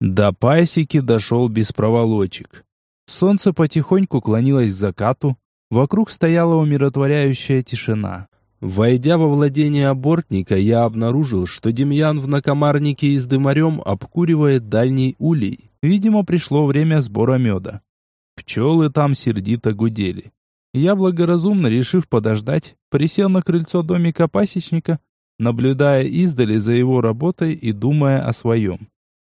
До пасеки дошел без проволочек. Солнце потихоньку клонилось к закату, вокруг стояла умиротворяющая тишина. Войдя во владение бортника, я обнаружил, что Демьян в накомарнике и с дымарем обкуривает дальний улей. Видимо, пришло время сбора меда. Пчелы там сердито гудели. Я благоразумно, решив подождать, присел на крыльцо домика пасечника, наблюдая издали за его работой и думая о своем.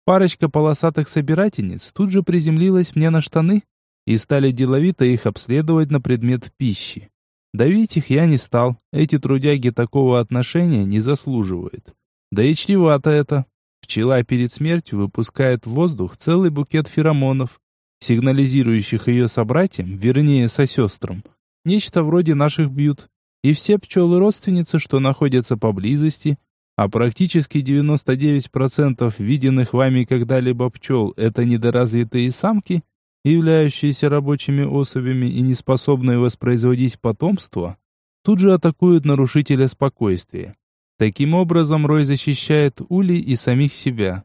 Парочка полосатых собирательниц тут же приземлилась мне на штаны и стали деловито их обследовать на предмет пищи. Давить их я не стал, эти трудяги такого отношения не заслуживают. Да и чревато это. Пчела перед смертью выпускает в воздух целый букет феромонов, сигнализирующих ее собратьям, вернее сосестрам, нечто вроде наших бьют. И все пчелы-родственницы, что находятся поблизости, а практически 99% виденных вами когда-либо пчел – это недоразвитые самки, являющиеся рабочими особями и неспособные воспроизводить потомство, тут же атакуют нарушителя спокойствия. Таким образом, Рой защищает улей и самих себя.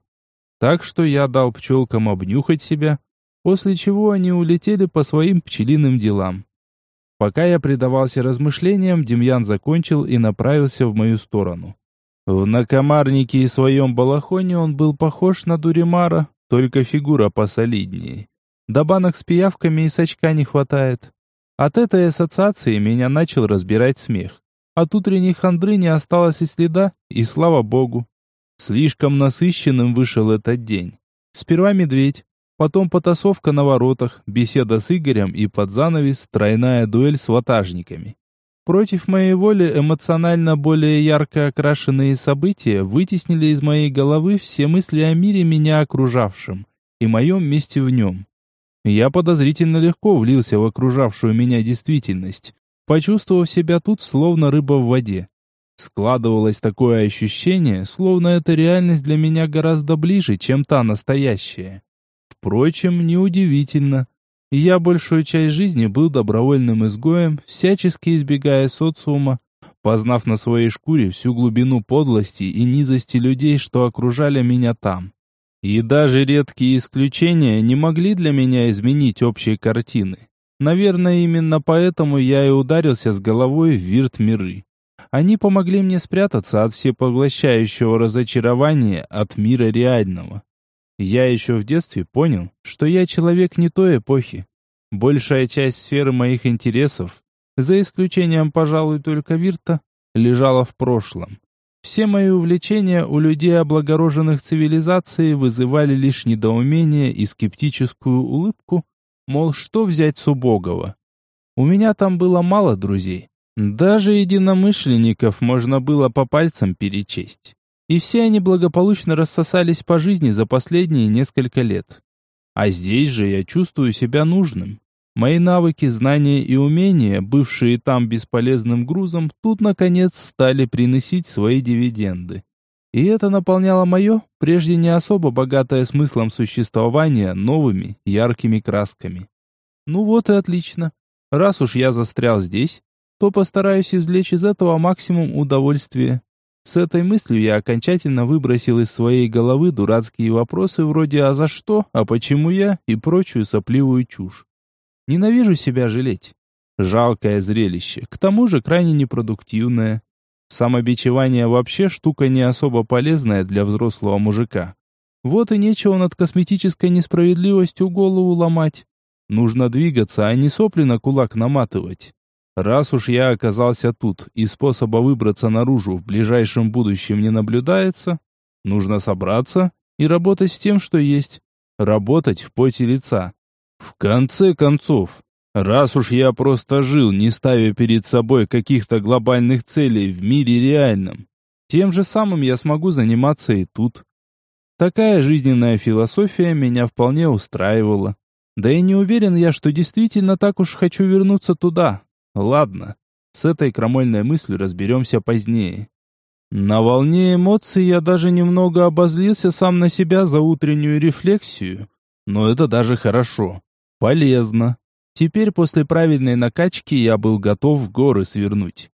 Так что я дал пчелкам обнюхать себя, после чего они улетели по своим пчелиным делам. Пока я предавался размышлениям, Демьян закончил и направился в мою сторону. В накомарнике и своем балахоне он был похож на Дуримара, только фигура посолиднее. До банок с пиявками и сачка не хватает. От этой ассоциации меня начал разбирать смех. От утренней хандры не осталось и следа, и слава богу. Слишком насыщенным вышел этот день. Сперва медведь, Потом потасовка на воротах, беседа с Игорем и под занавес тройная дуэль с ватажниками. Против моей воли эмоционально более ярко окрашенные события вытеснили из моей головы все мысли о мире меня окружавшем и моем месте в нем. Я подозрительно легко влился в окружавшую меня действительность, почувствовав себя тут словно рыба в воде. Складывалось такое ощущение, словно эта реальность для меня гораздо ближе, чем та настоящая. Впрочем, неудивительно. Я большую часть жизни был добровольным изгоем, всячески избегая социума, познав на своей шкуре всю глубину подлости и низости людей, что окружали меня там. И даже редкие исключения не могли для меня изменить общей картины. Наверное, именно поэтому я и ударился с головой в вирт миры. Они помогли мне спрятаться от всепоглощающего разочарования от мира реального. Я еще в детстве понял, что я человек не той эпохи. Большая часть сферы моих интересов, за исключением, пожалуй, только Вирта, лежала в прошлом. Все мои увлечения у людей облагороженных цивилизацией вызывали лишь недоумение и скептическую улыбку, мол, что взять с убогого. У меня там было мало друзей. Даже единомышленников можно было по пальцам перечесть и все они благополучно рассосались по жизни за последние несколько лет. А здесь же я чувствую себя нужным. Мои навыки, знания и умения, бывшие там бесполезным грузом, тут, наконец, стали приносить свои дивиденды. И это наполняло мое, прежде не особо богатое смыслом существования, новыми, яркими красками. Ну вот и отлично. Раз уж я застрял здесь, то постараюсь извлечь из этого максимум удовольствия. С этой мыслью я окончательно выбросил из своей головы дурацкие вопросы вроде «а за что?», «а почему я?» и прочую сопливую чушь. Ненавижу себя жалеть. Жалкое зрелище, к тому же крайне непродуктивное. Самобичевание вообще штука не особо полезная для взрослого мужика. Вот и нечего над косметической несправедливостью голову ломать. Нужно двигаться, а не сопли на кулак наматывать. Раз уж я оказался тут, и способа выбраться наружу в ближайшем будущем не наблюдается, нужно собраться и работать с тем, что есть. Работать в поте лица. В конце концов, раз уж я просто жил, не ставя перед собой каких-то глобальных целей в мире реальном, тем же самым я смогу заниматься и тут. Такая жизненная философия меня вполне устраивала. Да и не уверен я, что действительно так уж хочу вернуться туда, Ладно, с этой крамольной мыслью разберемся позднее. На волне эмоций я даже немного обозлился сам на себя за утреннюю рефлексию, но это даже хорошо, полезно. Теперь после правильной накачки я был готов в горы свернуть.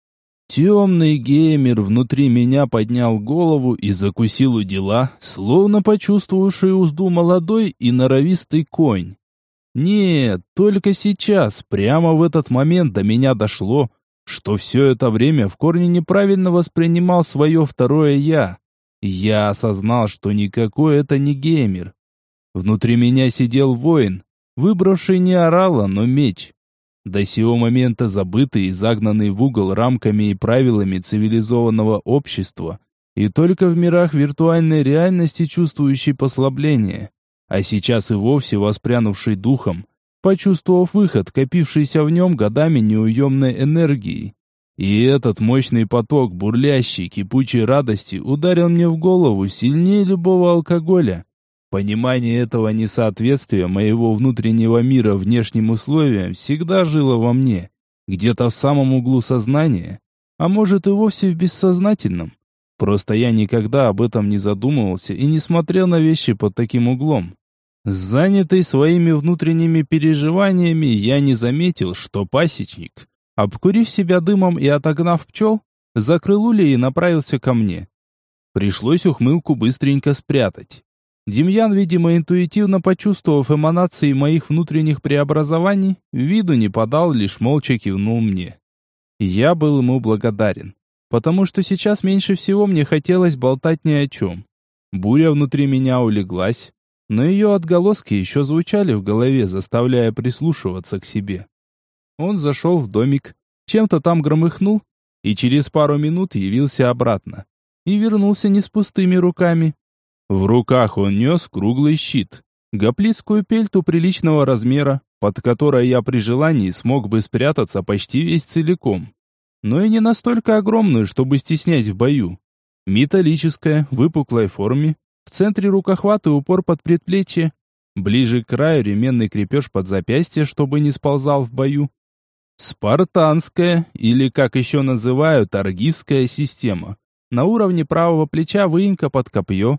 Темный геймер внутри меня поднял голову и закусил у дела, словно почувствовавший узду молодой и норовистый конь. Нет, только сейчас, прямо в этот момент до меня дошло, что все это время в корне неправильно воспринимал свое второе «я». Я осознал, что никакой это не геймер. Внутри меня сидел воин, выбравший не орала, но меч. До сего момента забытый и загнанный в угол рамками и правилами цивилизованного общества, и только в мирах виртуальной реальности чувствующий послабление, а сейчас и вовсе воспрянувший духом, почувствовав выход, копившийся в нем годами неуемной энергии. И этот мощный поток бурлящей, кипучей радости ударил мне в голову сильнее любого алкоголя. Понимание этого несоответствия моего внутреннего мира внешним условиям всегда жило во мне, где-то в самом углу сознания, а может и вовсе в бессознательном. Просто я никогда об этом не задумывался и не смотрел на вещи под таким углом. Занятый своими внутренними переживаниями, я не заметил, что пасечник, обкурив себя дымом и отогнав пчел, закрыл улей и направился ко мне. Пришлось ухмылку быстренько спрятать. Демьян, видимо, интуитивно почувствовав эманации моих внутренних преобразований, виду не подал, лишь молча кивнул мне. Я был ему благодарен, потому что сейчас меньше всего мне хотелось болтать ни о чем. Буря внутри меня улеглась, но ее отголоски еще звучали в голове, заставляя прислушиваться к себе. Он зашел в домик, чем-то там громыхнул, и через пару минут явился обратно. И вернулся не с пустыми руками, в руках он нес круглый щит, гоплитскую пельту приличного размера, под которой я при желании смог бы спрятаться почти весь целиком. Но и не настолько огромную, чтобы стеснять в бою. Металлическая, выпуклой форме, в центре рукохвата упор под предплечье, ближе к краю ременный крепеж под запястье, чтобы не сползал в бою. Спартанская, или как еще называют, аргивская система. На уровне правого плеча выемка под копье,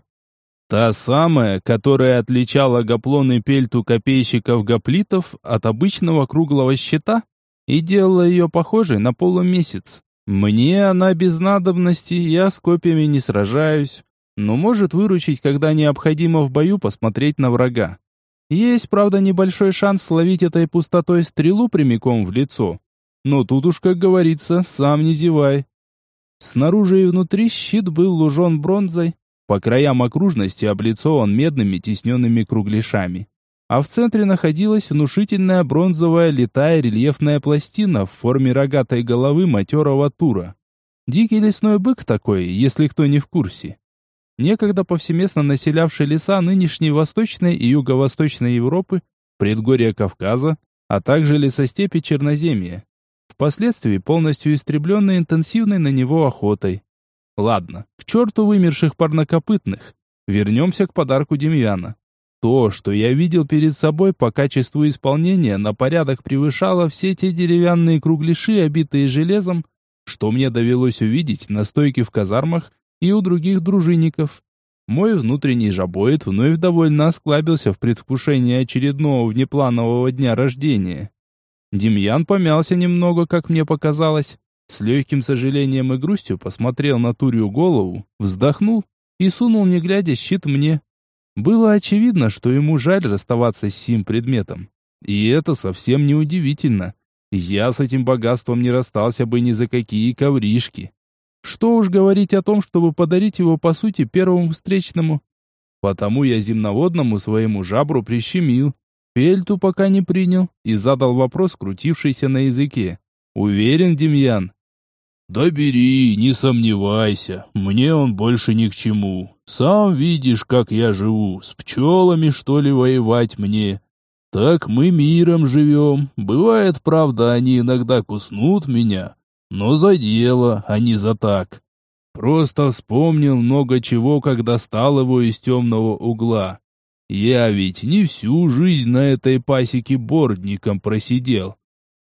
Та самая, которая отличала гаплон пельту копейщиков-гоплитов от обычного круглого щита и делала ее похожей на полумесяц. Мне она без надобности, я с копьями не сражаюсь, но может выручить, когда необходимо в бою посмотреть на врага. Есть, правда, небольшой шанс словить этой пустотой стрелу прямиком в лицо. Но тут уж, как говорится, сам не зевай. Снаружи и внутри щит был лужен бронзой, по краям окружности облицован медными тисненными кругляшами. А в центре находилась внушительная бронзовая литая рельефная пластина в форме рогатой головы матерого тура. Дикий лесной бык такой, если кто не в курсе. Некогда повсеместно населявший леса нынешней Восточной и Юго-Восточной Европы, предгорья Кавказа, а также лесостепи Черноземья. Впоследствии полностью истребленный интенсивной на него охотой. Ладно, к черту вымерших парнокопытных. Вернемся к подарку Демьяна. То, что я видел перед собой по качеству исполнения, на порядок превышало все те деревянные кругляши, обитые железом, что мне довелось увидеть на стойке в казармах и у других дружинников. Мой внутренний жабоид вновь довольно осклабился в предвкушении очередного внепланового дня рождения. Демьян помялся немного, как мне показалось, с легким сожалением и грустью посмотрел на Турию голову, вздохнул и сунул, не глядя, щит мне. Было очевидно, что ему жаль расставаться с сим предметом. И это совсем не удивительно. Я с этим богатством не расстался бы ни за какие ковришки. Что уж говорить о том, чтобы подарить его, по сути, первому встречному. Потому я земноводному своему жабру прищемил, пельту пока не принял и задал вопрос, крутившийся на языке. «Уверен, Демьян, «Да бери, не сомневайся, мне он больше ни к чему. Сам видишь, как я живу, с пчелами, что ли, воевать мне. Так мы миром живем. Бывает, правда, они иногда куснут меня, но за дело, а не за так. Просто вспомнил много чего, когда стал его из темного угла. Я ведь не всю жизнь на этой пасеке бордником просидел.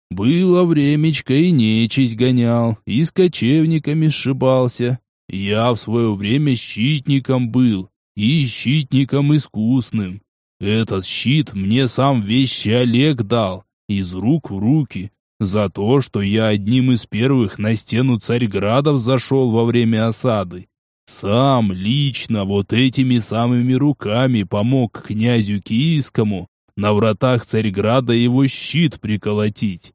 Было времечко и нечисть гонял, и с кочевниками сшибался. Я в свое время щитником был, и щитником искусным. Этот щит мне сам вещи Олег дал, из рук в руки. За то, что я одним из первых на стену Царьградов зашел во время осады. Сам лично вот этими самыми руками помог князю Киевскому на вратах Царьграда его щит приколотить.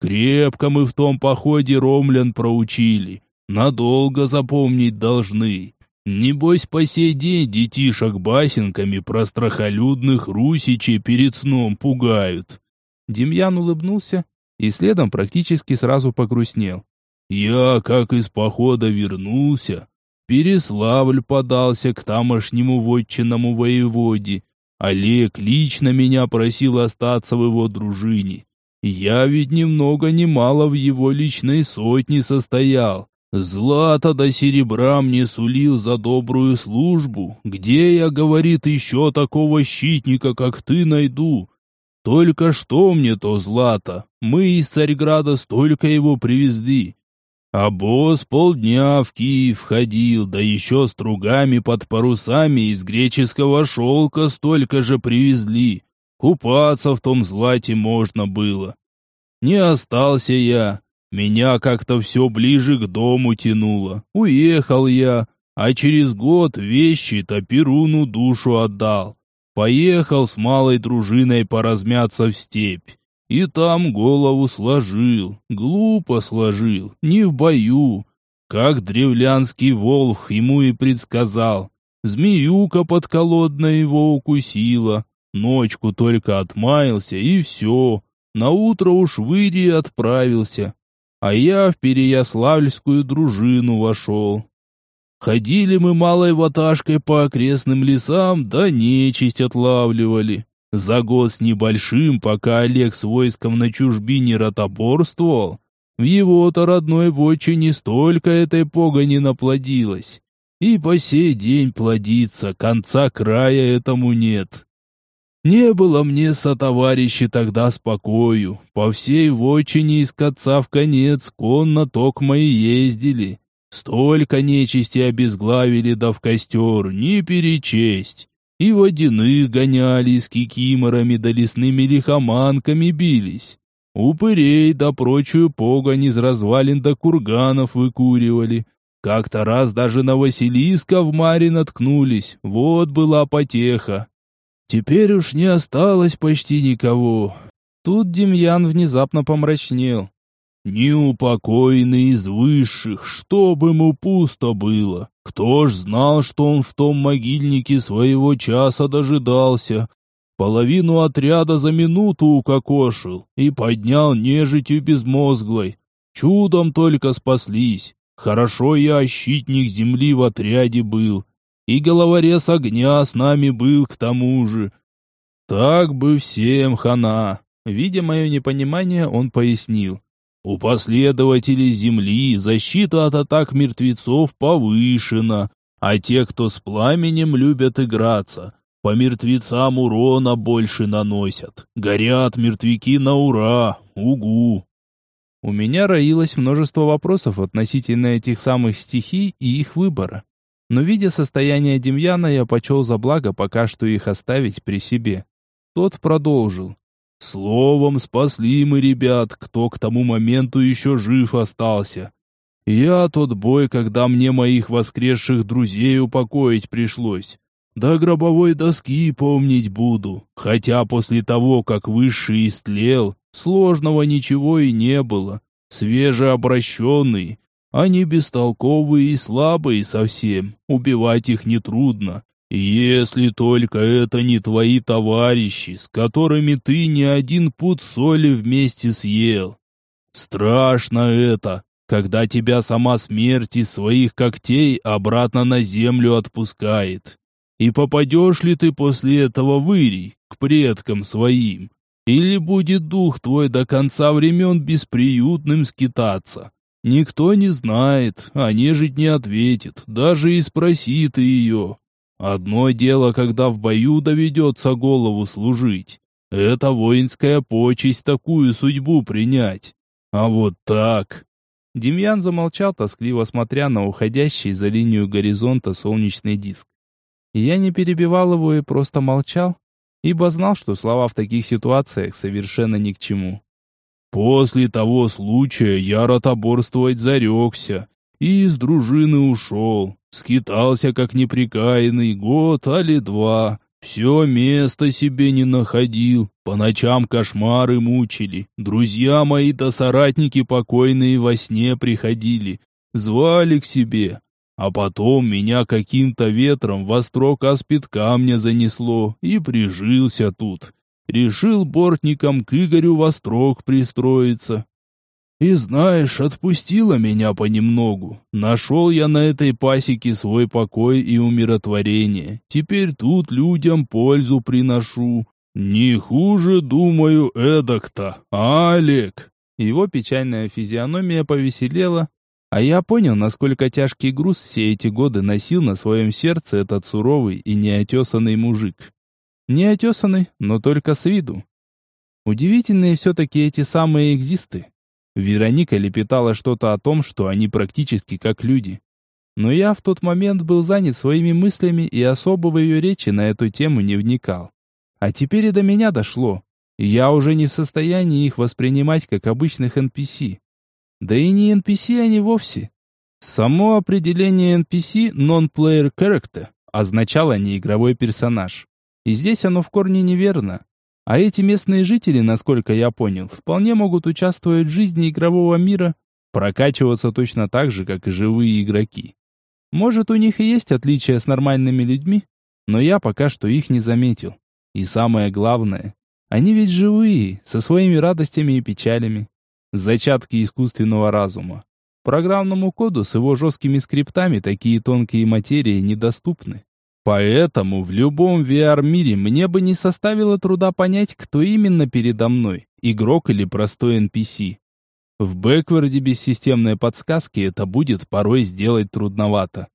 Крепко мы в том походе ромлян проучили, надолго запомнить должны. Небось, по сей день детишек басенками про страхолюдных русичей перед сном пугают. Демьян улыбнулся и следом практически сразу погрустнел. Я, как из похода вернулся, Переславль подался к тамошнему вотчинному воеводе. Олег лично меня просил остаться в его дружине. Я ведь ни много ни мало в его личной сотне состоял. Злато до серебра мне сулил за добрую службу. Где я, говорит, еще такого щитника, как ты, найду? Только что мне то злато? Мы из Царьграда столько его привезли. А босс полдня в Киев ходил, да еще стругами под парусами из греческого шелка столько же привезли. Купаться в том злате можно было. Не остался я. Меня как-то все ближе к дому тянуло. Уехал я, а через год вещи-то Перуну душу отдал. Поехал с малой дружиной поразмяться в степь. И там голову сложил, глупо сложил, не в бою. Как древлянский волх ему и предсказал. Змеюка подколодная его укусила. Ночку только отмаялся, и все. Наутро уж в Ирии отправился. А я в Переяславльскую дружину вошел. Ходили мы малой ваташкой по окрестным лесам, да нечисть отлавливали. За год с небольшим, пока Олег с войском на чужбине ротоборствовал, в его-то родной вотчине столько этой погони наплодилось. И по сей день плодится, конца края этому нет. Не было мне сотоварищи тогда спокою, по всей вотчине из конца в конец конно токмо и ездили. Столько нечисти обезглавили да в костер, не перечесть. И водяных гоняли с кикиморами да лесными лихоманками бились. Упырей да прочую погонь из развалин да курганов выкуривали. Как-то раз даже на Василиска в маре наткнулись, вот была потеха. Теперь уж не осталось почти никого. Тут Демьян внезапно помрачнел. Неупокоенный из высших, чтобы ему пусто было. Кто ж знал, что он в том могильнике своего часа дожидался? Половину отряда за минуту укокошил и поднял нежитью безмозглой. Чудом только спаслись. Хорошо я щитник земли в отряде был. И головорез огня с нами был к тому же. Так бы всем хана. Видя мое непонимание, он пояснил. У последователей Земли защита от атак мертвецов повышена, а те, кто с пламенем любят играться, по мертвецам урона больше наносят. Горят мертвяки на ура, угу. У меня роилось множество вопросов относительно этих самых стихий и их выбора. Но видя состояние Демьяна, я почел за благо пока что их оставить при себе. Тот продолжил. Словом, спасли мы ребят, кто к тому моменту еще жив остался. Я тот бой, когда мне моих воскресших друзей упокоить пришлось. До гробовой доски помнить буду, хотя после того, как высший истлел, сложного ничего и не было. Свежеобращенный, они бестолковые и слабые совсем, убивать их нетрудно. Если только это не твои товарищи, с которыми ты не один пуд соли вместе съел. Страшно это, когда тебя сама смерть из своих когтей обратно на землю отпускает. И попадешь ли ты после этого в Ирий, к предкам своим? Или будет дух твой до конца времен бесприютным скитаться? Никто не знает, а нежить не ответит, даже и спроси ты ее. Одно дело, когда в бою доведется голову служить. Это воинская почесть такую судьбу принять. А вот так... Демьян замолчал, тоскливо смотря на уходящий за линию горизонта солнечный диск. Я не перебивал его и просто молчал, ибо знал, что слова в таких ситуациях совершенно ни к чему. После того случая я ротоборствовать зарекся и из дружины ушел. Скитался, как неприкаянный, год али два. Все место себе не находил, по ночам кошмары мучили. Друзья мои да соратники покойные во сне приходили, звали к себе. А потом меня каким-то ветром во строк аспид камня занесло и прижился тут. Решил бортником к Игорю во строк пристроиться. И знаешь, отпустила меня понемногу. Нашел я на этой пасеке свой покой и умиротворение. Теперь тут людям пользу приношу. Не хуже, думаю, эдак-то, Олег. Его печальная физиономия повеселела, а я понял, насколько тяжкий груз все эти годы носил на своем сердце этот суровый и неотесанный мужик. Неотесанный, но только с виду. Удивительные все-таки эти самые экзисты. Вероника лепетала что-то о том, что они практически как люди. Но я в тот момент был занят своими мыслями и особо в ее речи на эту тему не вникал. А теперь и до меня дошло. Я уже не в состоянии их воспринимать как обычных NPC. Да и не NPC они вовсе. Само определение NPC Non-Player Character означало неигровой персонаж. И здесь оно в корне неверно. А эти местные жители, насколько я понял, вполне могут участвовать в жизни игрового мира, прокачиваться точно так же, как и живые игроки. Может, у них и есть отличия с нормальными людьми, но я пока что их не заметил. И самое главное, они ведь живые, со своими радостями и печалями. Зачатки искусственного разума. Программному коду с его жесткими скриптами такие тонкие материи недоступны. Поэтому в любом VR-мире мне бы не составило труда понять, кто именно передо мной, игрок или простой NPC. В бэкварде без системной подсказки это будет порой сделать трудновато.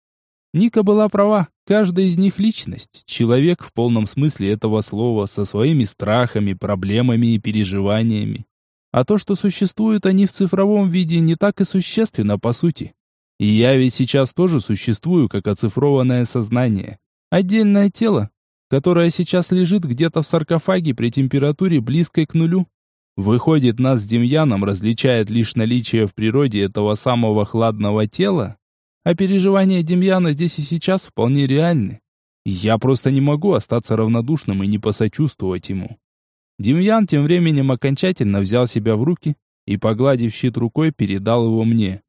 Ника была права, каждая из них личность, человек в полном смысле этого слова, со своими страхами, проблемами и переживаниями. А то, что существуют они в цифровом виде, не так и существенно по сути. И я ведь сейчас тоже существую как оцифрованное сознание. Отдельное тело, которое сейчас лежит где-то в саркофаге при температуре близкой к нулю. Выходит, нас с Демьяном различает лишь наличие в природе этого самого хладного тела, а переживания Демьяна здесь и сейчас вполне реальны. Я просто не могу остаться равнодушным и не посочувствовать ему. Демьян тем временем окончательно взял себя в руки и, погладив щит рукой, передал его мне.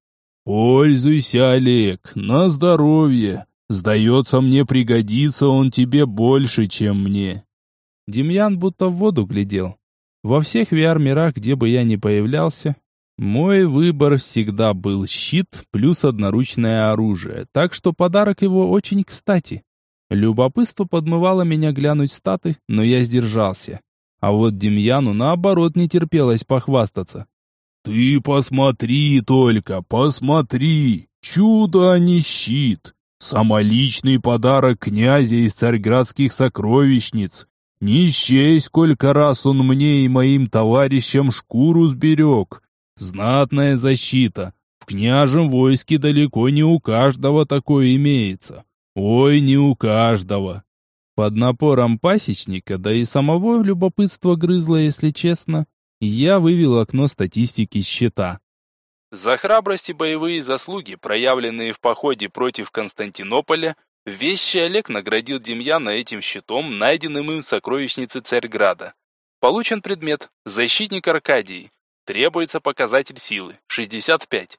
«Пользуйся, Олег, на здоровье!» Сдается мне, пригодится он тебе больше, чем мне. Демьян будто в воду глядел. Во всех VR-мирах, где бы я ни появлялся, мой выбор всегда был щит плюс одноручное оружие, так что подарок его очень кстати. Любопытство подмывало меня глянуть статы, но я сдержался. А вот Демьяну, наоборот, не терпелось похвастаться. «Ты посмотри только, посмотри! Чудо, а не щит! Самоличный подарок князя из царьградских сокровищниц. Не счесть, сколько раз он мне и моим товарищам шкуру сберег. Знатная защита. В княжем войске далеко не у каждого такое имеется. Ой, не у каждого. Под напором пасечника, да и самого любопытства грызло, если честно, я вывел окно статистики счета. За храбрость и боевые заслуги, проявленные в походе против Константинополя, вещи Олег наградил Демьяна этим щитом, найденным им в сокровищнице Царьграда. Получен предмет «Защитник Аркадии». Требуется показатель силы – 65.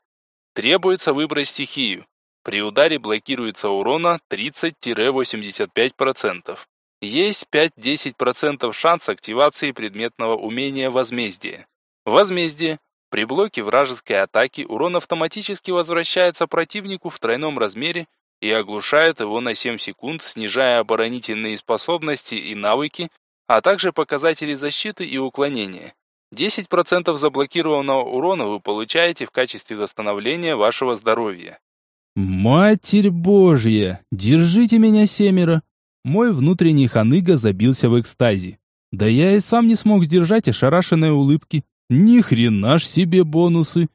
Требуется выбрать стихию. При ударе блокируется урона 30-85%. Есть 5-10% шанс активации предметного умения возмездия. Возмездие при блоке вражеской атаки урон автоматически возвращается противнику в тройном размере и оглушает его на 7 секунд, снижая оборонительные способности и навыки, а также показатели защиты и уклонения. 10% заблокированного урона вы получаете в качестве восстановления вашего здоровья. «Матерь Божья! Держите меня, семеро!» Мой внутренний ханыга забился в экстазе. Да я и сам не смог сдержать ошарашенной улыбки. Ни хрена ж себе бонусы.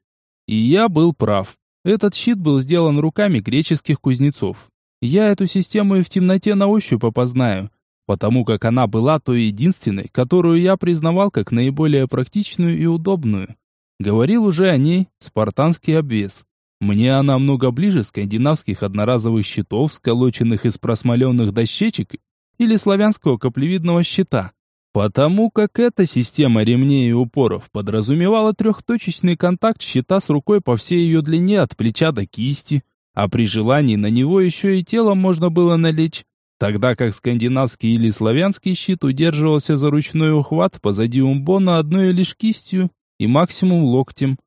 И я был прав. Этот щит был сделан руками греческих кузнецов. Я эту систему и в темноте на ощупь опознаю, потому как она была той единственной, которую я признавал как наиболее практичную и удобную. Говорил уже о ней спартанский обвес. Мне она много ближе скандинавских одноразовых щитов, сколоченных из просмоленных дощечек, или славянского каплевидного щита. Потому как эта система ремней и упоров подразумевала трехточечный контакт щита с рукой по всей ее длине от плеча до кисти, а при желании на него еще и телом можно было налечь, тогда как скандинавский или славянский щит удерживался за ручной ухват позади умбона одной лишь кистью и максимум локтем.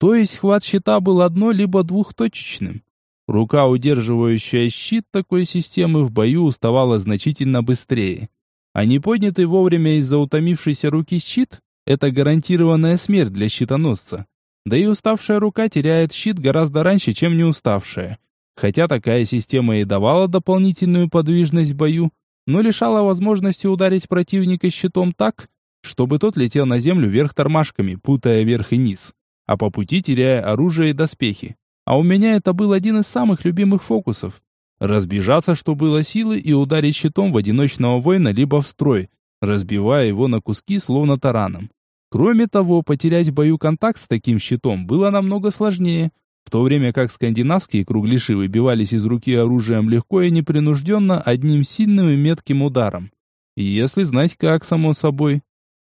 То есть хват щита был одно- либо двухточечным. Рука, удерживающая щит такой системы, в бою уставала значительно быстрее. А не поднятый вовремя из-за утомившейся руки щит – это гарантированная смерть для щитоносца. Да и уставшая рука теряет щит гораздо раньше, чем не уставшая. Хотя такая система и давала дополнительную подвижность в бою, но лишала возможности ударить противника щитом так, чтобы тот летел на землю вверх тормашками, путая верх и низ, а по пути теряя оружие и доспехи. А у меня это был один из самых любимых фокусов. Разбежаться, что было силы, и ударить щитом в одиночного воина либо в строй, разбивая его на куски, словно тараном. Кроме того, потерять в бою контакт с таким щитом было намного сложнее, в то время как скандинавские кругляши выбивались из руки оружием легко и непринужденно одним сильным и метким ударом. Если знать как, само собой.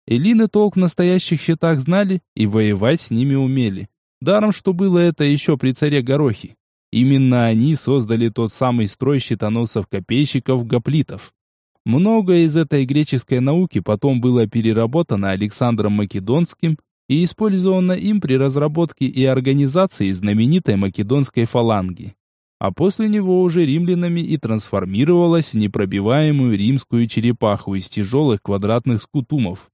Элины толк в настоящих щитах знали и воевать с ними умели. Даром, что было это еще при царе Горохе. Именно они создали тот самый строй щитоносцев-копейщиков-гоплитов. Многое из этой греческой науки потом было переработано Александром Македонским и использовано им при разработке и организации знаменитой македонской фаланги. А после него уже римлянами и трансформировалась в непробиваемую римскую черепаху из тяжелых квадратных скутумов.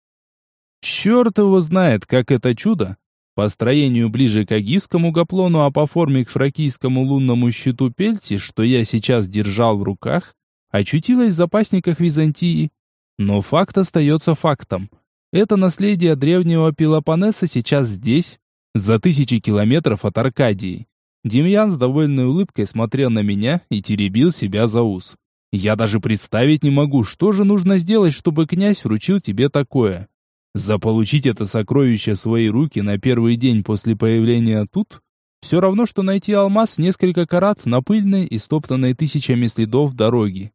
Черт его знает, как это чудо, по строению ближе к агивскому гаплону, а по форме к фракийскому лунному щиту пельти, что я сейчас держал в руках, очутилась в запасниках Византии. Но факт остается фактом. Это наследие древнего Пелопоннеса сейчас здесь, за тысячи километров от Аркадии. Демьян с довольной улыбкой смотрел на меня и теребил себя за ус. Я даже представить не могу, что же нужно сделать, чтобы князь вручил тебе такое. Заполучить это сокровище в свои руки на первый день после появления тут все равно, что найти алмаз в несколько карат на пыльной и стоптанной тысячами следов дороги.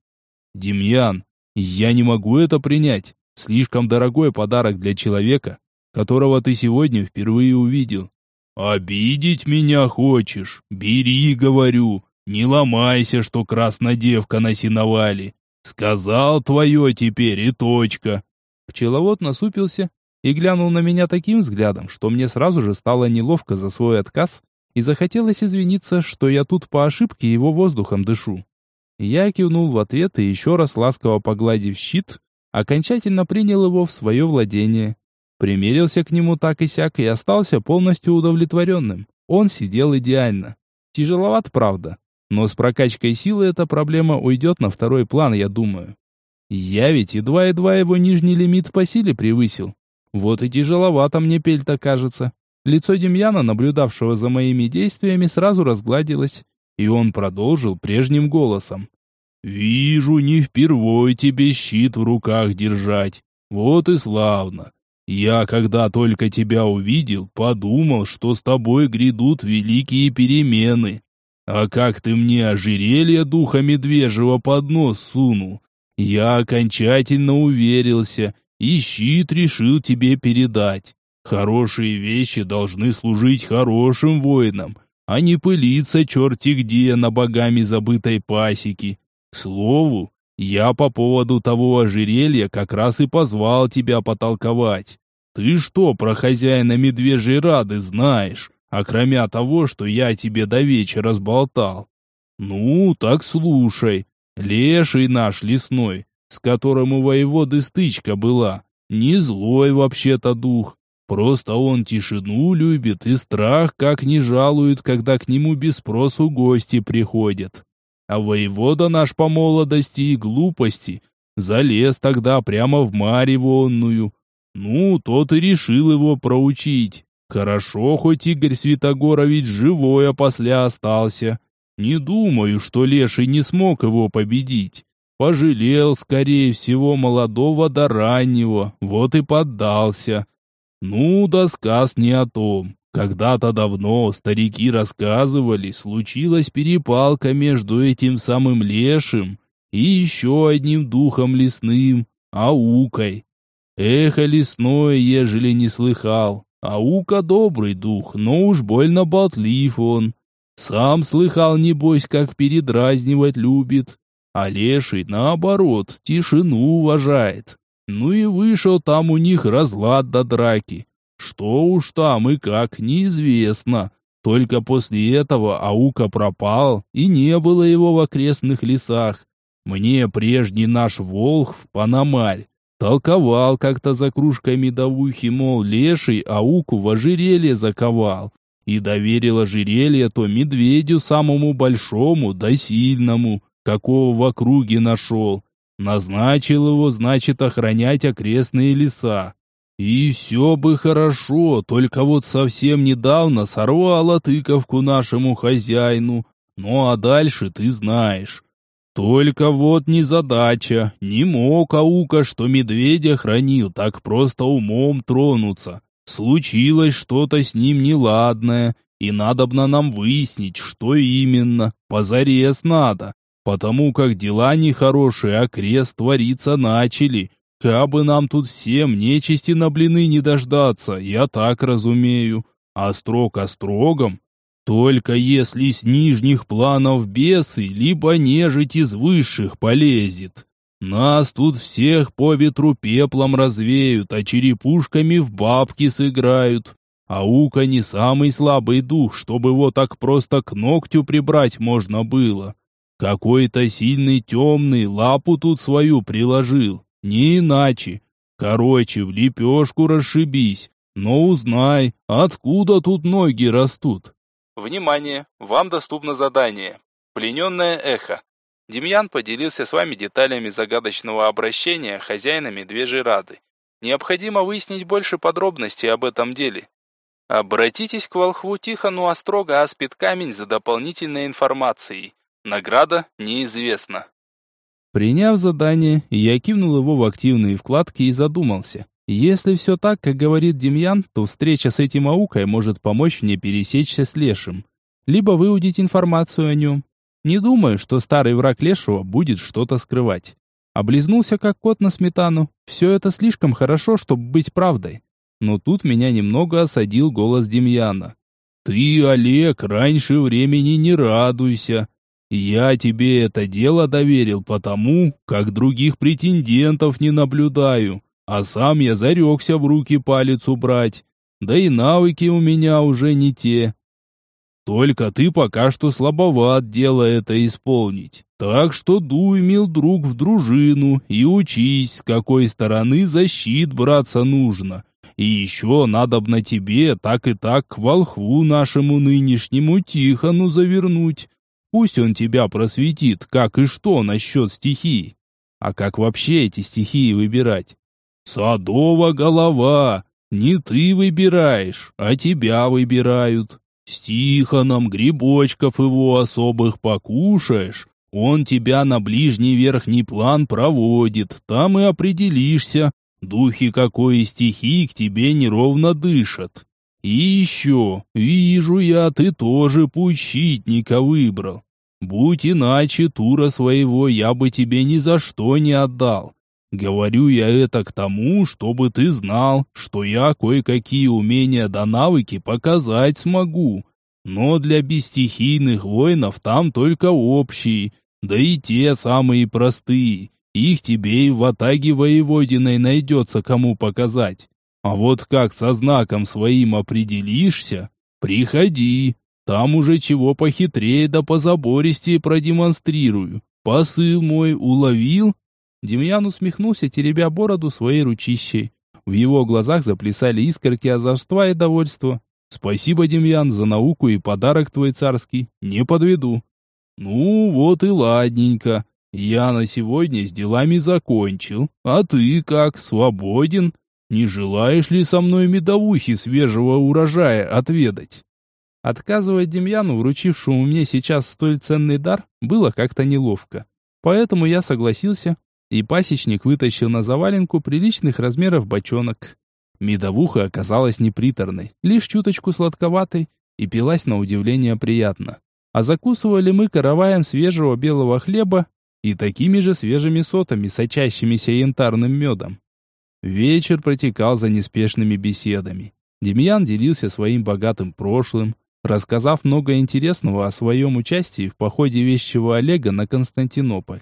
«Демьян, я не могу это принять. Слишком дорогой подарок для человека, которого ты сегодня впервые увидел». «Обидеть меня хочешь? Бери, говорю. Не ломайся, что красная девка на сеновале. Сказал твое теперь и точка». Пчеловод насупился и глянул на меня таким взглядом, что мне сразу же стало неловко за свой отказ и захотелось извиниться, что я тут по ошибке его воздухом дышу. Я кивнул в ответ и еще раз ласково погладив щит, окончательно принял его в свое владение. Примерился к нему так и сяк и остался полностью удовлетворенным. Он сидел идеально. Тяжеловат, правда, но с прокачкой силы эта проблема уйдет на второй план, я думаю. Я ведь едва-едва его нижний лимит по силе превысил. Вот и тяжеловато мне пельта кажется. Лицо Демьяна, наблюдавшего за моими действиями, сразу разгладилось, и он продолжил прежним голосом. «Вижу, не впервой тебе щит в руках держать. Вот и славно. Я, когда только тебя увидел, подумал, что с тобой грядут великие перемены. А как ты мне ожерелье духа медвежьего под нос сунул, я окончательно уверился, и щит решил тебе передать. Хорошие вещи должны служить хорошим воинам, а не пылиться черти где на богами забытой пасеки. К слову, я по поводу того ожерелья как раз и позвал тебя потолковать. Ты что про хозяина медвежьей рады знаешь, окромя того, что я тебе до вечера сболтал? Ну, так слушай. Леший наш лесной, с которым у воеводы стычка была, не злой вообще-то дух, Просто он тишину любит и страх как не жалует, когда к нему без спросу гости приходят. А воевода наш по молодости и глупости залез тогда прямо в маре вонную. Ну, тот и решил его проучить. Хорошо, хоть Игорь Святогорович живой, а после остался. Не думаю, что Леший не смог его победить. Пожалел, скорее всего, молодого до раннего, вот и поддался. Ну, да сказ не о том. Когда-то давно старики рассказывали, случилась перепалка между этим самым лешим и еще одним духом лесным, аукой. Эхо лесное, ежели не слыхал. Аука добрый дух, но уж больно болтлив он. Сам слыхал, небось, как передразнивать любит. А леший, наоборот, тишину уважает. Ну и вышел там у них разлад до драки. Что уж там и как, неизвестно. Только после этого Аука пропал, и не было его в окрестных лесах. Мне прежний наш Волхв, Панамарь, толковал как-то за кружкой медовухи, мол, леший Ауку в ожерелье заковал. И доверил ожерелье то медведю самому большому да сильному, какого в округе нашел. Назначил его, значит, охранять окрестные леса. И все бы хорошо, только вот совсем недавно сорвала тыковку нашему хозяину. Ну а дальше ты знаешь. Только вот незадача. Не мог Аука, что медведя хранил, так просто умом тронуться. Случилось что-то с ним неладное, и надобно нам выяснить, что именно. Позарез надо, потому как дела нехорошие, а крест твориться начали. Кабы нам тут всем нечисти на блины не дождаться, я так разумею. А строг острогом, только если с нижних планов бесы, либо нежить из высших полезет. Нас тут всех по ветру пеплом развеют, а черепушками в бабки сыграют. А Ука не самый слабый дух, чтобы его так просто к ногтю прибрать можно было. Какой-то сильный темный лапу тут свою приложил, не иначе. Короче, в лепешку расшибись, но узнай, откуда тут ноги растут. Внимание! Вам доступно задание. Плененное эхо. Демьян поделился с вами деталями загадочного обращения хозяина Медвежьей Рады. Необходимо выяснить больше подробностей об этом деле. Обратитесь к волхву Тихону Острога Аспид Камень за дополнительной информацией. Награда неизвестна. Приняв задание, я кинул его в активные вкладки и задумался. Если все так, как говорит Демьян, то встреча с этим аукой может помочь мне пересечься с Лешим. Либо выудить информацию о нем. Не думаю, что старый враг Лешего будет что-то скрывать. Облизнулся, как кот на сметану. Все это слишком хорошо, чтобы быть правдой. Но тут меня немного осадил голос Демьяна. «Ты, Олег, раньше времени не радуйся. Я тебе это дело доверил потому, как других претендентов не наблюдаю, а сам я зарекся в руки палец убрать. Да и навыки у меня уже не те, только ты пока что слабоват дело это исполнить. Так что дуй, мил друг, в дружину и учись, с какой стороны защит браться нужно. И еще надо б на тебе так и так к волхву нашему нынешнему Тихону завернуть. Пусть он тебя просветит, как и что насчет стихий. А как вообще эти стихии выбирать? Садова голова. Не ты выбираешь, а тебя выбирают. С Тихоном грибочков его особых покушаешь, он тебя на ближний верхний план проводит, там и определишься, духи какой стихии к тебе неровно дышат. И еще, вижу я, ты тоже пущитника выбрал. Будь иначе, тура своего я бы тебе ни за что не отдал. Говорю я это к тому, чтобы ты знал, что я кое-какие умения да навыки показать смогу. Но для бесстихийных воинов там только общие, да и те самые простые. Их тебе и в атаге воеводиной найдется кому показать. А вот как со знаком своим определишься, приходи, там уже чего похитрее да позабористее продемонстрирую. Посыл мой уловил?» Демьян усмехнулся, теребя бороду своей ручищей. В его глазах заплясали искорки озорства и довольства. «Спасибо, Демьян, за науку и подарок твой царский. Не подведу». «Ну, вот и ладненько. Я на сегодня с делами закончил. А ты как, свободен? Не желаешь ли со мной медовухи свежего урожая отведать?» Отказывать Демьяну, вручившему мне сейчас столь ценный дар, было как-то неловко. Поэтому я согласился, и пасечник вытащил на заваленку приличных размеров бочонок. Медовуха оказалась неприторной, лишь чуточку сладковатой и пилась на удивление приятно. А закусывали мы караваем свежего белого хлеба и такими же свежими сотами, сочащимися янтарным медом. Вечер протекал за неспешными беседами. Демьян делился своим богатым прошлым, рассказав много интересного о своем участии в походе вещего Олега на Константинополь.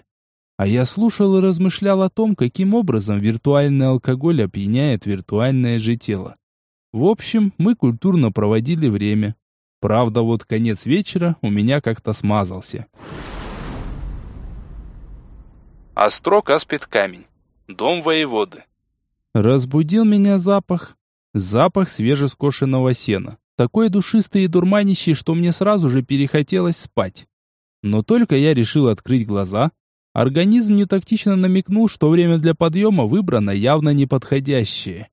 А я слушал и размышлял о том, каким образом виртуальный алкоголь опьяняет виртуальное же тело. В общем, мы культурно проводили время. Правда, вот конец вечера у меня как-то смазался. Острог аспид камень. Дом воеводы. Разбудил меня запах. Запах свежескошенного сена. Такой душистый и дурманящий, что мне сразу же перехотелось спать. Но только я решил открыть глаза, Организм нетактично намекнул, что время для подъема выбрано явно неподходящее.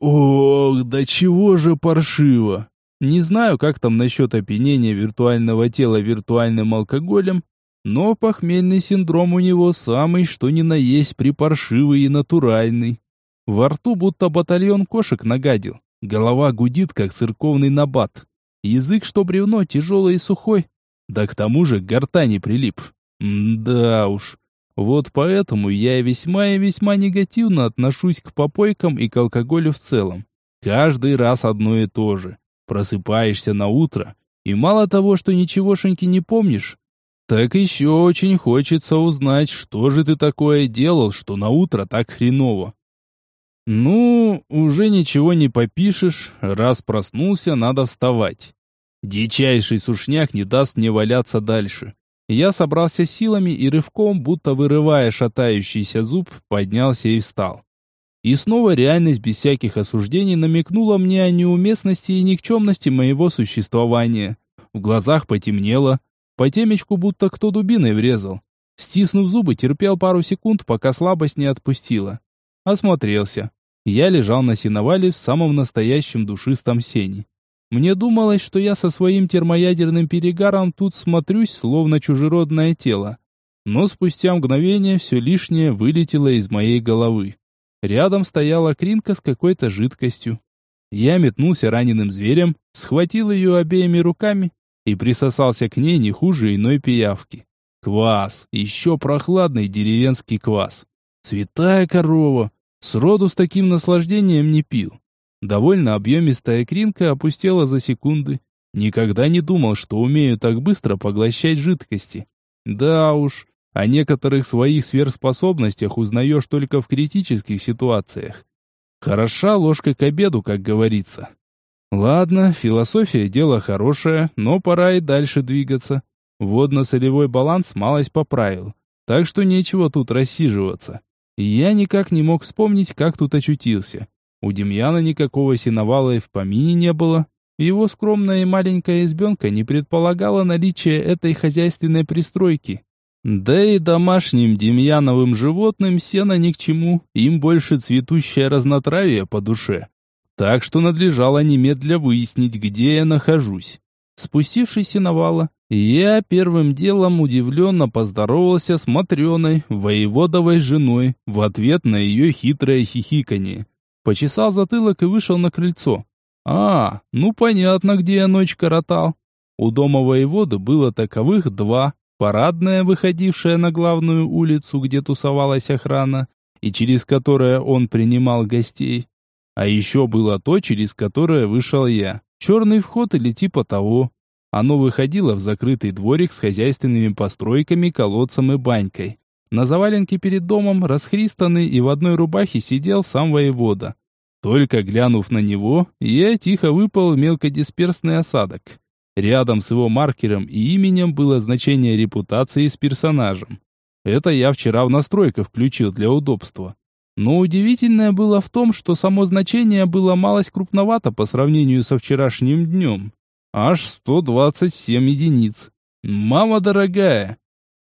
Ох, да чего же паршиво! Не знаю, как там насчет опьянения виртуального тела виртуальным алкоголем, но похмельный синдром у него самый, что ни на есть припаршивый и натуральный. Во рту будто батальон кошек нагадил. Голова гудит, как церковный набат. Язык, что бревно, тяжелый и сухой. Да к тому же гортани прилип. Да уж. Вот поэтому я весьма и весьма негативно отношусь к попойкам и к алкоголю в целом. Каждый раз одно и то же. Просыпаешься на утро, и мало того, что ничегошеньки не помнишь, так еще очень хочется узнать, что же ты такое делал, что на утро так хреново. Ну, уже ничего не попишешь, раз проснулся, надо вставать. Дичайший сушняк не даст мне валяться дальше. Я собрался силами и рывком, будто вырывая шатающийся зуб, поднялся и встал. И снова реальность без всяких осуждений намекнула мне о неуместности и никчемности моего существования. В глазах потемнело, по темечку будто кто дубиной врезал. Стиснув зубы, терпел пару секунд, пока слабость не отпустила. Осмотрелся. Я лежал на сеновале в самом настоящем душистом сене. Мне думалось, что я со своим термоядерным перегаром тут смотрюсь, словно чужеродное тело. Но спустя мгновение все лишнее вылетело из моей головы. Рядом стояла кринка с какой-то жидкостью. Я метнулся раненым зверем, схватил ее обеими руками и присосался к ней не хуже иной пиявки. Квас, еще прохладный деревенский квас. Святая корова, сроду с таким наслаждением не пил. Довольно объемистая кринка опустела за секунды. Никогда не думал, что умею так быстро поглощать жидкости. Да уж, о некоторых своих сверхспособностях узнаешь только в критических ситуациях. Хороша ложка к обеду, как говорится. Ладно, философия дело хорошее, но пора и дальше двигаться. Водно-солевой баланс малость поправил, так что нечего тут рассиживаться. Я никак не мог вспомнить, как тут очутился. У Демьяна никакого сеновала и в помине не было. Его скромная и маленькая избенка не предполагала наличие этой хозяйственной пристройки. Да и домашним демьяновым животным сено ни к чему, им больше цветущее разнотравие по душе. Так что надлежало немедля выяснить, где я нахожусь. Спустившись сеновала, я первым делом удивленно поздоровался с Матрёной, воеводовой женой, в ответ на ее хитрое хихиканье. Почесал затылок и вышел на крыльцо. А, ну понятно, где я ночь коротал. У дома воевода было таковых два. Парадная, выходившая на главную улицу, где тусовалась охрана, и через которое он принимал гостей. А еще было то, через которое вышел я. Черный вход или типа того. Оно выходило в закрытый дворик с хозяйственными постройками, колодцем и банькой. На заваленке перед домом, расхристанный и в одной рубахе, сидел сам воевода. Только глянув на него, я тихо выпал в мелкодисперсный осадок. Рядом с его маркером и именем было значение репутации с персонажем. Это я вчера в настройках включил для удобства. Но удивительное было в том, что само значение было малость крупновато по сравнению со вчерашним днем. Аж 127 единиц. Мама дорогая,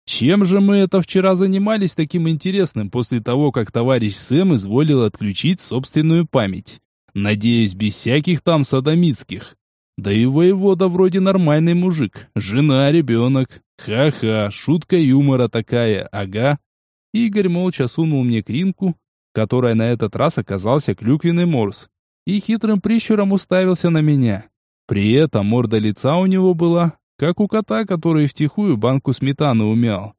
чем же мы это вчера занимались таким интересным после того, как товарищ Сэм изволил отключить собственную память? Надеюсь, без всяких там садомитских. Да и воевода вроде нормальный мужик. Жена, ребенок. Ха-ха, шутка юмора такая, ага. Игорь молча сунул мне кринку, которой на этот раз оказался клюквенный морс, и хитрым прищуром уставился на меня. При этом морда лица у него была, как у кота, который втихую банку сметаны умял.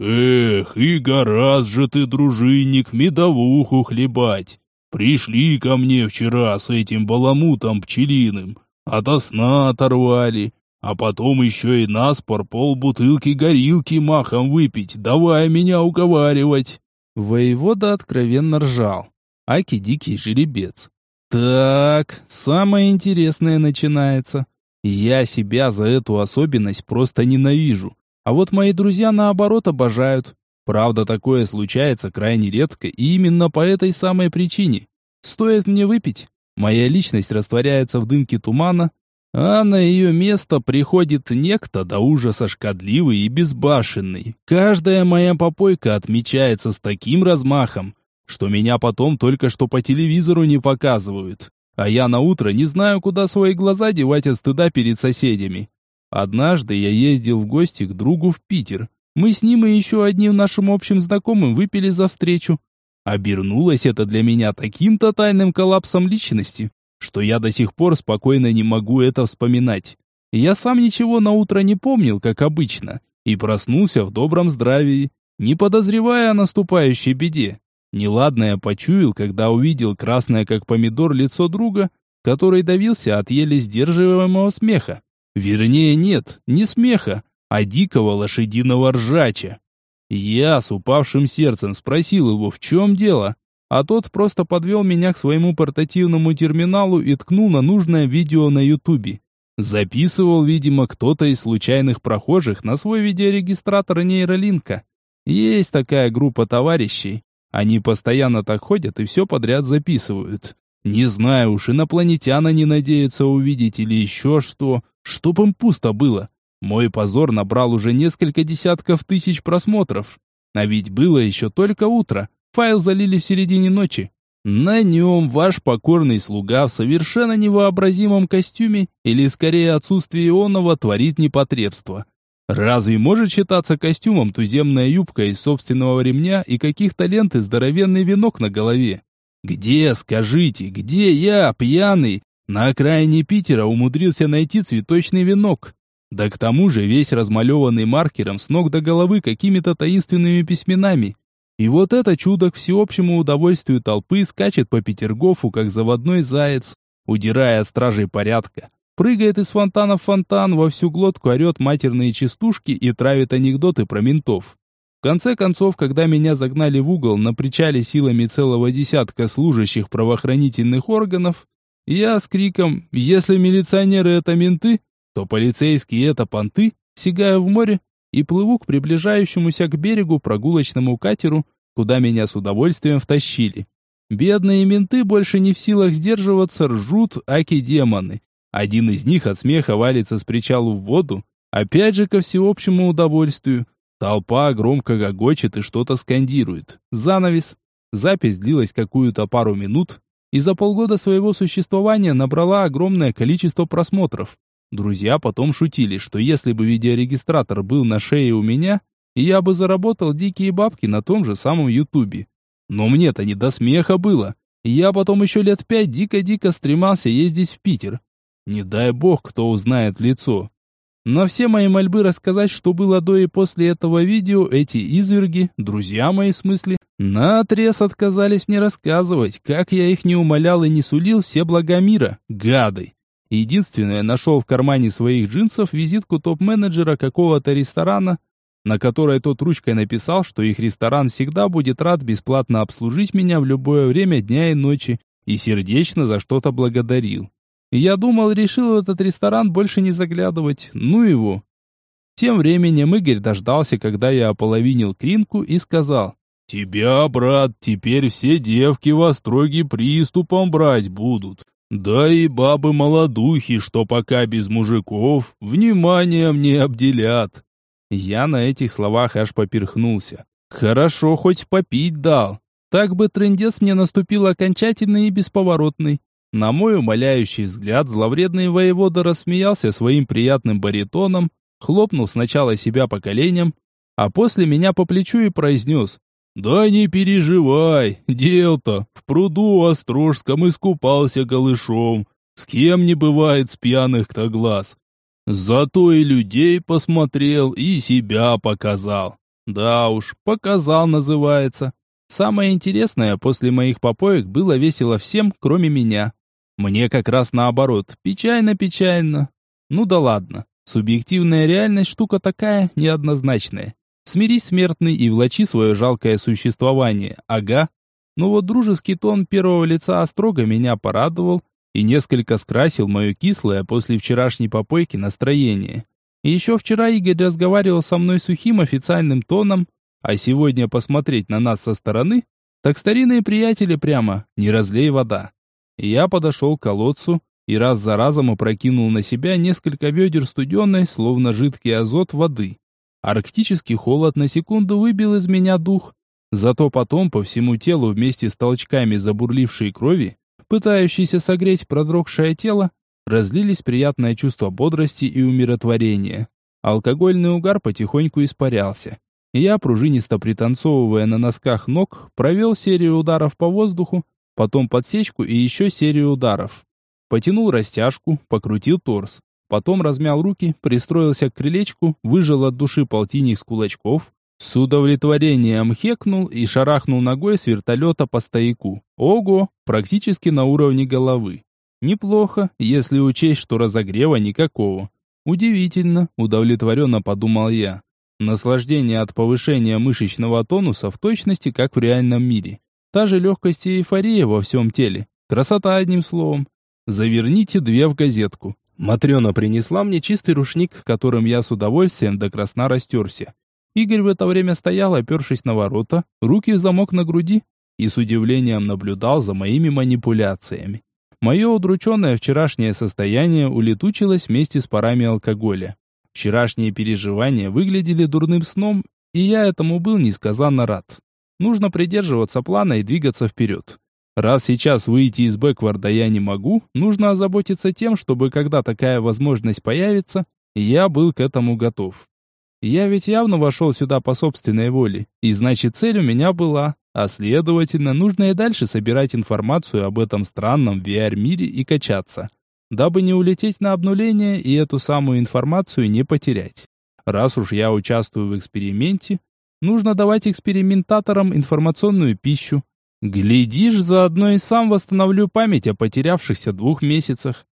«Эх, и гораз же ты, дружинник, медовуху хлебать! Пришли ко мне вчера с этим баламутом пчелиным, ото сна оторвали, а потом еще и наспор полбутылки горилки махом выпить, давай меня уговаривать!» Воевода откровенно ржал. Аки дикий жеребец. Так, самое интересное начинается. Я себя за эту особенность просто ненавижу. А вот мои друзья наоборот обожают. Правда, такое случается крайне редко, и именно по этой самой причине. Стоит мне выпить, моя личность растворяется в дымке тумана, а на ее место приходит некто до ужаса шкодливый и безбашенный. Каждая моя попойка отмечается с таким размахом, что меня потом только что по телевизору не показывают. А я на утро не знаю, куда свои глаза девать от стыда перед соседями. Однажды я ездил в гости к другу в Питер. Мы с ним и еще одним нашим общим знакомым выпили за встречу. Обернулось это для меня таким тотальным коллапсом личности, что я до сих пор спокойно не могу это вспоминать. Я сам ничего на утро не помнил, как обычно, и проснулся в добром здравии, не подозревая о наступающей беде. Неладное почуял, когда увидел красное как помидор лицо друга, который давился от еле сдерживаемого смеха. Вернее, нет, не смеха, а дикого лошадиного ржача. Я с упавшим сердцем спросил его, в чем дело, а тот просто подвел меня к своему портативному терминалу и ткнул на нужное видео на ютубе. Записывал, видимо, кто-то из случайных прохожих на свой видеорегистратор нейролинка. Есть такая группа товарищей, они постоянно так ходят и все подряд записывают. Не знаю уж, инопланетяна не надеются увидеть или еще что, чтоб им пусто было. Мой позор набрал уже несколько десятков тысяч просмотров. А ведь было еще только утро. Файл залили в середине ночи. На нем ваш покорный слуга в совершенно невообразимом костюме или скорее отсутствие ионного творит непотребство. Разве может считаться костюмом туземная юбка из собственного ремня и каких-то лент и здоровенный венок на голове? Где, скажите, где я, пьяный, на окраине Питера умудрился найти цветочный венок? Да к тому же весь размалеванный маркером с ног до головы какими-то таинственными письменами. И вот это чудо к всеобщему удовольствию толпы скачет по Петергофу, как заводной заяц, удирая от стражей порядка прыгает из фонтана в фонтан, во всю глотку орет матерные частушки и травит анекдоты про ментов. В конце концов, когда меня загнали в угол на причале силами целого десятка служащих правоохранительных органов, я с криком «Если милиционеры это менты, то полицейские это понты», сигаю в море и плыву к приближающемуся к берегу прогулочному катеру, куда меня с удовольствием втащили. Бедные менты больше не в силах сдерживаться, ржут аки-демоны. Один из них от смеха валится с причалу в воду, опять же ко всеобщему удовольствию. Толпа громко гогочет и что-то скандирует. Занавес. Запись длилась какую-то пару минут, и за полгода своего существования набрала огромное количество просмотров. Друзья потом шутили, что если бы видеорегистратор был на шее у меня, я бы заработал дикие бабки на том же самом Ютубе. Но мне-то не до смеха было. Я потом еще лет пять дико-дико стремался ездить в Питер. Не дай бог, кто узнает лицо. Но все мои мольбы рассказать, что было до и после этого видео, эти изверги, друзья мои в смысле, наотрез отказались мне рассказывать, как я их не умолял и не сулил все блага мира, гады. Единственное, нашел в кармане своих джинсов визитку топ-менеджера какого-то ресторана, на которой тот ручкой написал, что их ресторан всегда будет рад бесплатно обслужить меня в любое время дня и ночи, и сердечно за что-то благодарил. Я думал, решил в этот ресторан больше не заглядывать. Ну его. Тем временем Игорь дождался, когда я ополовинил кринку и сказал. «Тебя, брат, теперь все девки во строги приступом брать будут. Да и бабы-молодухи, что пока без мужиков, вниманием не обделят». Я на этих словах аж поперхнулся. Хорошо, хоть попить дал. Так бы трындец мне наступил окончательный и бесповоротный. На мой умоляющий взгляд зловредный воевода рассмеялся своим приятным баритоном, хлопнул сначала себя по коленям, а после меня по плечу и произнес Да не переживай, дел-то, в пруду Острожском искупался голышом. С кем не бывает с пьяных-то глаз. Зато и людей посмотрел, и себя показал. Да уж, показал называется. Самое интересное, после моих попоек было весело всем, кроме меня. Мне как раз наоборот, печально-печально. Ну да ладно, субъективная реальность штука такая, неоднозначная. Смирись, смертный, и влачи свое жалкое существование, ага. Но вот дружеский тон первого лица острога меня порадовал и несколько скрасил мое кислое после вчерашней попойки настроение. Еще вчера Игорь разговаривал со мной сухим официальным тоном, а сегодня посмотреть на нас со стороны, так старинные приятели прямо, не разлей вода. Я подошел к колодцу и раз за разом опрокинул на себя несколько ведер студенной, словно жидкий азот воды. Арктический холод на секунду выбил из меня дух, зато потом по всему телу вместе с толчками забурлившей крови, пытающейся согреть продрогшее тело, разлились приятное чувство бодрости и умиротворения. Алкогольный угар потихоньку испарялся. Я, пружинисто пританцовывая на носках ног, провел серию ударов по воздуху, потом подсечку и еще серию ударов. Потянул растяжку, покрутил торс. Потом размял руки, пристроился к крылечку, выжал от души полтинник с кулачков, с удовлетворением хекнул и шарахнул ногой с вертолета по стояку. Ого, практически на уровне головы. Неплохо, если учесть, что разогрева никакого. Удивительно, удовлетворенно подумал я. Наслаждение от повышения мышечного тонуса в точности, как в реальном мире. Та же легкость и эйфория во всем теле. Красота одним словом. Заверните две в газетку. Матрена принесла мне чистый рушник, которым я с удовольствием до красна растерся. Игорь в это время стоял, опершись на ворота, руки в замок на груди, и с удивлением наблюдал за моими манипуляциями. Мое удрученное вчерашнее состояние улетучилось вместе с парами алкоголя. Вчерашние переживания выглядели дурным сном, и я этому был несказанно рад. Нужно придерживаться плана и двигаться вперед. Раз сейчас выйти из бэкварда я не могу, нужно озаботиться тем, чтобы когда такая возможность появится, я был к этому готов. Я ведь явно вошел сюда по собственной воле, и значит цель у меня была, а следовательно, нужно и дальше собирать информацию об этом странном VR-мире и качаться, дабы не улететь на обнуление и эту самую информацию не потерять. Раз уж я участвую в эксперименте, нужно давать экспериментаторам информационную пищу, Глядишь, заодно и сам восстановлю память о потерявшихся двух месяцах.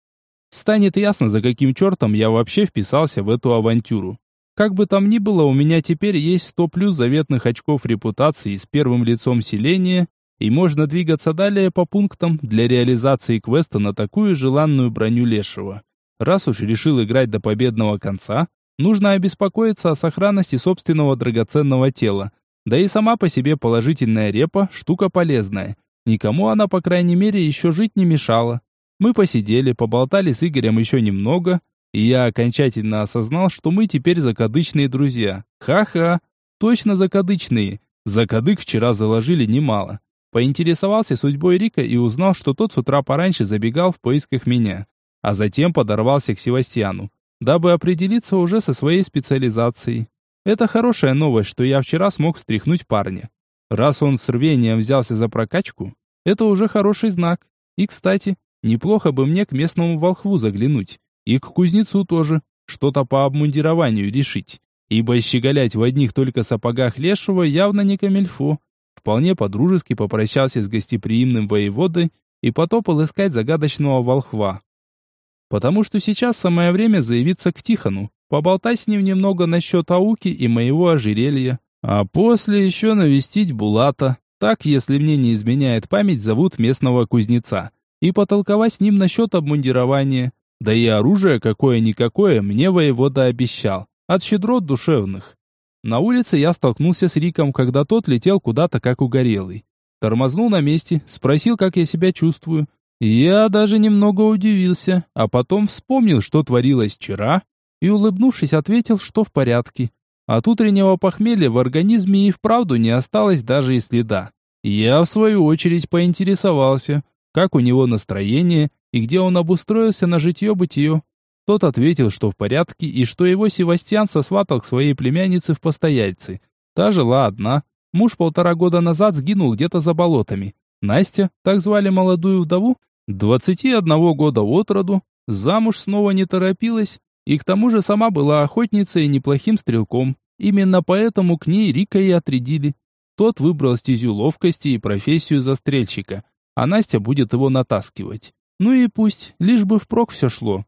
Станет ясно, за каким чертом я вообще вписался в эту авантюру. Как бы там ни было, у меня теперь есть 100 плюс заветных очков репутации с первым лицом селения, и можно двигаться далее по пунктам для реализации квеста на такую желанную броню лешего. Раз уж решил играть до победного конца, нужно обеспокоиться о сохранности собственного драгоценного тела, да и сама по себе положительная репа – штука полезная. Никому она, по крайней мере, еще жить не мешала. Мы посидели, поболтали с Игорем еще немного, и я окончательно осознал, что мы теперь закадычные друзья. Ха-ха, точно закадычные. Закадык вчера заложили немало. Поинтересовался судьбой Рика и узнал, что тот с утра пораньше забегал в поисках меня, а затем подорвался к Севастьяну, дабы определиться уже со своей специализацией. Это хорошая новость, что я вчера смог встряхнуть парня. Раз он с рвением взялся за прокачку, это уже хороший знак. И, кстати, неплохо бы мне к местному волхву заглянуть. И к кузнецу тоже. Что-то по обмундированию решить. Ибо щеголять в одних только сапогах лешего явно не камельфо. Вполне подружески попрощался с гостеприимным воеводой и потопал искать загадочного волхва. Потому что сейчас самое время заявиться к Тихону, поболтать с ним немного насчет Ауки и моего ожерелья, а после еще навестить Булата, так, если мне не изменяет память, зовут местного кузнеца, и потолковать с ним насчет обмундирования, да и оружие какое-никакое мне воевода обещал, от щедрот душевных. На улице я столкнулся с Риком, когда тот летел куда-то как угорелый. Тормознул на месте, спросил, как я себя чувствую. Я даже немного удивился, а потом вспомнил, что творилось вчера, и, улыбнувшись, ответил, что в порядке. От утреннего похмелья в организме и вправду не осталось даже и следа. Я, в свою очередь, поинтересовался, как у него настроение и где он обустроился на житье-бытие. Тот ответил, что в порядке и что его Севастьян сосватал к своей племяннице в постояльцы. Та жила одна. Муж полтора года назад сгинул где-то за болотами. Настя, так звали молодую вдову, 21 года от роду, замуж снова не торопилась, и к тому же сама была охотницей и неплохим стрелком. Именно поэтому к ней Рика и отрядили. Тот выбрал стезю ловкости и профессию застрельщика, а Настя будет его натаскивать. Ну и пусть, лишь бы впрок все шло.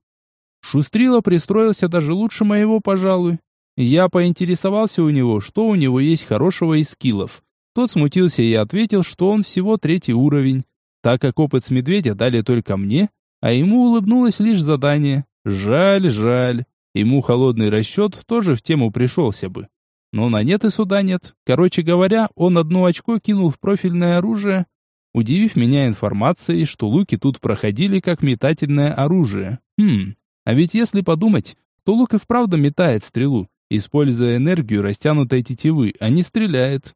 Шустрила пристроился даже лучше моего, пожалуй. Я поинтересовался у него, что у него есть хорошего из скиллов. Тот смутился и ответил, что он всего третий уровень, так как опыт с медведя дали только мне, а ему улыбнулось лишь задание. Жаль, жаль. Ему холодный расчет тоже в тему пришелся бы. Но на нет и суда нет. Короче говоря, он одно очко кинул в профильное оружие, удивив меня информацией, что луки тут проходили как метательное оружие. Хм, а ведь если подумать, то лук и вправду метает стрелу, используя энергию растянутой тетивы, а не стреляет.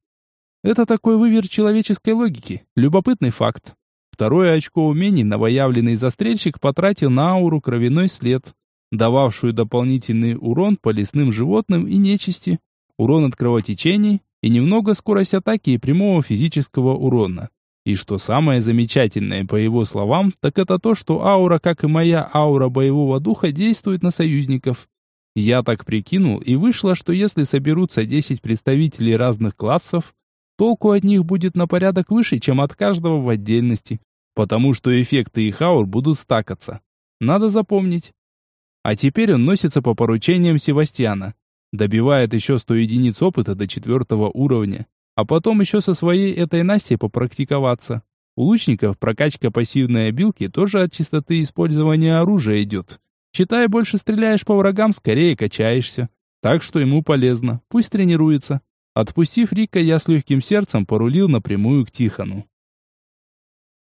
Это такой вывер человеческой логики. Любопытный факт. Второе очко умений новоявленный застрельщик потратил на ауру кровяной след, дававшую дополнительный урон по лесным животным и нечисти, урон от кровотечений и немного скорость атаки и прямого физического урона. И что самое замечательное, по его словам, так это то, что аура, как и моя аура боевого духа, действует на союзников. Я так прикинул, и вышло, что если соберутся 10 представителей разных классов, толку от них будет на порядок выше, чем от каждого в отдельности, потому что эффекты их аур будут стакаться. Надо запомнить. А теперь он носится по поручениям Севастьяна. Добивает еще 100 единиц опыта до четвертого уровня а потом еще со своей этой Настей попрактиковаться. У лучников прокачка пассивной обилки тоже от чистоты использования оружия идет. Считай, больше стреляешь по врагам, скорее качаешься. Так что ему полезно, пусть тренируется. Отпустив Рика, я с легким сердцем порулил напрямую к Тихону.